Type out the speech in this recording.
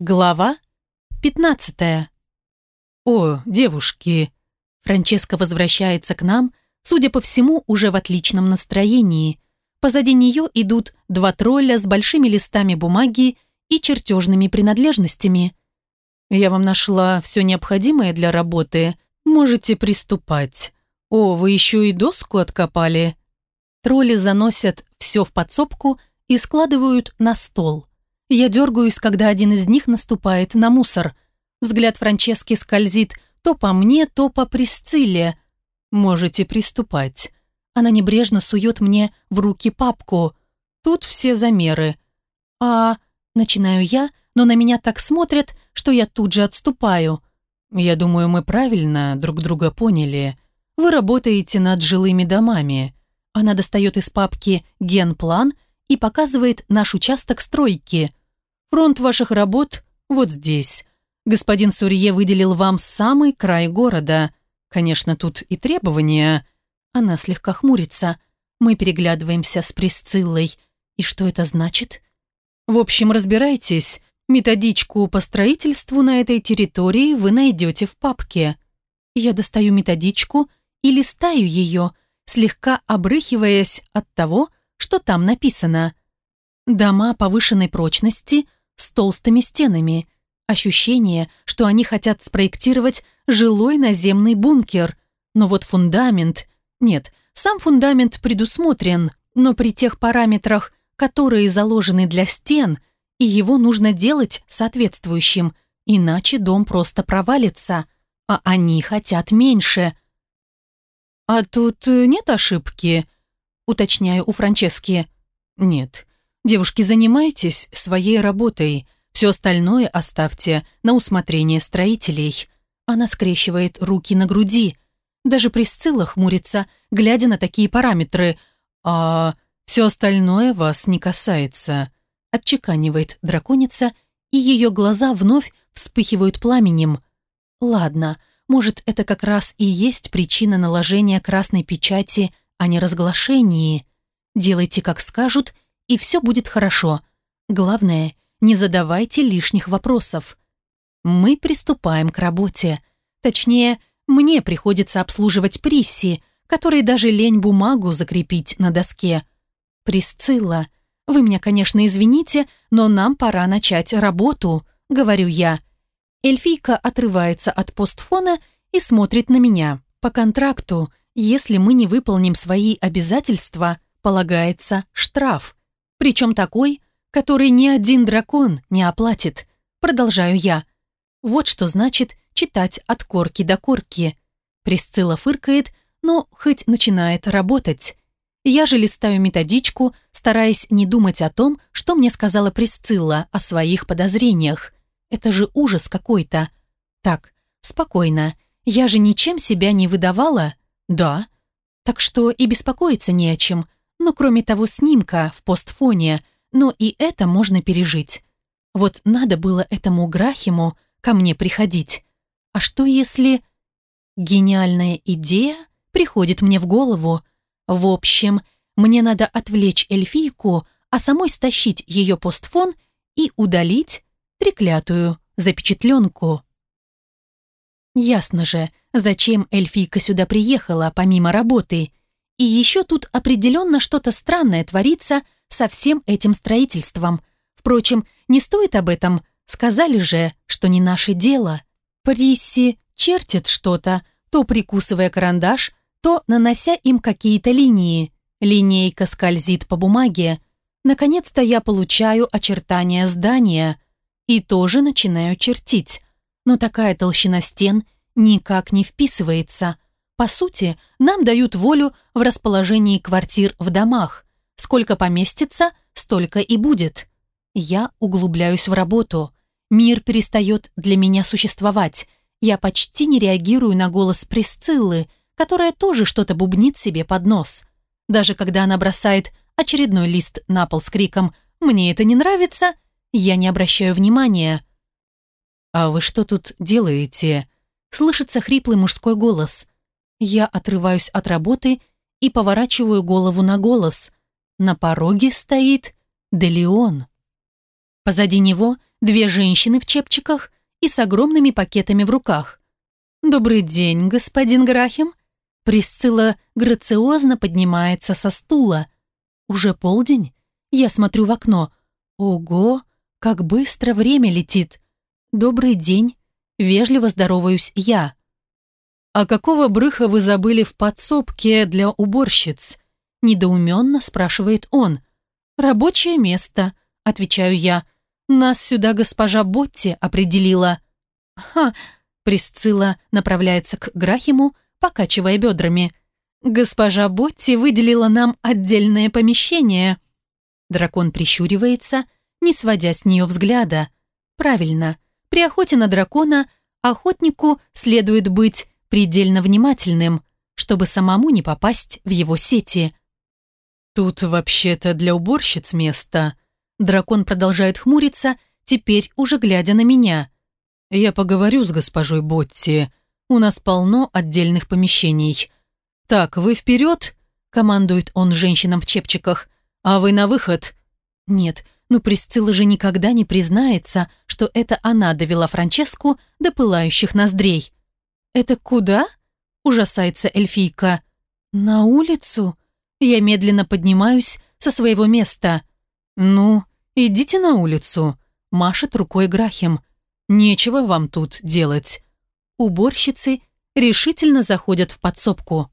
Глава 15. О, девушки! Франческа возвращается к нам, судя по всему, уже в отличном настроении. Позади нее идут два тролля с большими листами бумаги и чертежными принадлежностями. Я вам нашла все необходимое для работы. Можете приступать. О, вы еще и доску откопали. Тролли заносят все в подсобку и складывают на стол. Я дергаюсь, когда один из них наступает на мусор. Взгляд Франчески скользит то по мне, то по Присцилле. «Можете приступать». Она небрежно сует мне в руки папку. Тут все замеры. «А...» – начинаю я, но на меня так смотрят, что я тут же отступаю. «Я думаю, мы правильно друг друга поняли. Вы работаете над жилыми домами». Она достает из папки «Генплан» и показывает наш участок стройки. Фронт ваших работ вот здесь. Господин Сурье выделил вам самый край города. Конечно, тут и требования. Она слегка хмурится. Мы переглядываемся с Присциллой. И что это значит? В общем, разбирайтесь. Методичку по строительству на этой территории вы найдете в папке. Я достаю методичку и листаю ее, слегка обрыхиваясь от того, что там написано. Дома повышенной прочности – с толстыми стенами. Ощущение, что они хотят спроектировать жилой наземный бункер. Но вот фундамент... Нет, сам фундамент предусмотрен, но при тех параметрах, которые заложены для стен, и его нужно делать соответствующим, иначе дом просто провалится, а они хотят меньше. «А тут э, нет ошибки?» — уточняю у Франчески. «Нет», Девушки, занимайтесь своей работой. Все остальное оставьте на усмотрение строителей. Она скрещивает руки на груди. Даже Присцилла хмурится, глядя на такие параметры. А все остальное вас не касается. Отчеканивает драконица, и ее глаза вновь вспыхивают пламенем. Ладно, может, это как раз и есть причина наложения красной печати а не неразглашении. Делайте, как скажут, и все будет хорошо. Главное, не задавайте лишних вопросов. Мы приступаем к работе. Точнее, мне приходится обслуживать Присси, которой даже лень бумагу закрепить на доске. «Присцилла, вы меня, конечно, извините, но нам пора начать работу», — говорю я. Эльфийка отрывается от постфона и смотрит на меня. «По контракту, если мы не выполним свои обязательства, полагается штраф». Причем такой, который ни один дракон не оплатит. Продолжаю я. Вот что значит читать от корки до корки. Присцилла фыркает, но хоть начинает работать. Я же листаю методичку, стараясь не думать о том, что мне сказала Присцилла о своих подозрениях. Это же ужас какой-то. Так, спокойно. Я же ничем себя не выдавала? Да. Так что и беспокоиться не о чем но кроме того снимка в постфоне, но и это можно пережить. Вот надо было этому Грахиму ко мне приходить. А что если... Гениальная идея приходит мне в голову. В общем, мне надо отвлечь эльфийку, а самой стащить ее постфон и удалить треклятую запечатленку. Ясно же, зачем эльфийка сюда приехала, помимо работы. И еще тут определенно что-то странное творится со всем этим строительством. Впрочем, не стоит об этом. Сказали же, что не наше дело. Присси чертит что-то, то прикусывая карандаш, то нанося им какие-то линии. Линейка скользит по бумаге. Наконец-то я получаю очертания здания и тоже начинаю чертить. Но такая толщина стен никак не вписывается – по сути, нам дают волю в расположении квартир в домах. Сколько поместится, столько и будет. Я углубляюсь в работу. Мир перестает для меня существовать. Я почти не реагирую на голос Присциллы, которая тоже что-то бубнит себе под нос. Даже когда она бросает очередной лист на пол с криком «Мне это не нравится», я не обращаю внимания. «А вы что тут делаете?» Слышится хриплый мужской голос. Я отрываюсь от работы и поворачиваю голову на голос. На пороге стоит Делион. Позади него две женщины в чепчиках и с огромными пакетами в руках. «Добрый день, господин Грахем!» Присцилла грациозно поднимается со стула. «Уже полдень?» Я смотрю в окно. «Ого, как быстро время летит!» «Добрый день!» Вежливо здороваюсь я. «А какого брыха вы забыли в подсобке для уборщиц?» – недоуменно спрашивает он. «Рабочее место», – отвечаю я. «Нас сюда госпожа Ботти определила». «Ха!» – Присцилла направляется к Грахиму, покачивая бедрами. «Госпожа Ботти выделила нам отдельное помещение». Дракон прищуривается, не сводя с нее взгляда. «Правильно. При охоте на дракона охотнику следует быть предельно внимательным, чтобы самому не попасть в его сети. «Тут вообще-то для уборщиц место». Дракон продолжает хмуриться, теперь уже глядя на меня. «Я поговорю с госпожой Ботти. У нас полно отдельных помещений. Так, вы вперед?» – командует он женщинам в чепчиках. «А вы на выход?» «Нет, но Присцилла же никогда не признается, что это она довела Франческу до пылающих ноздрей. «Это куда?» – ужасается эльфийка. «На улицу?» Я медленно поднимаюсь со своего места. «Ну, идите на улицу», – машет рукой Грахем. «Нечего вам тут делать». Уборщицы решительно заходят в подсобку.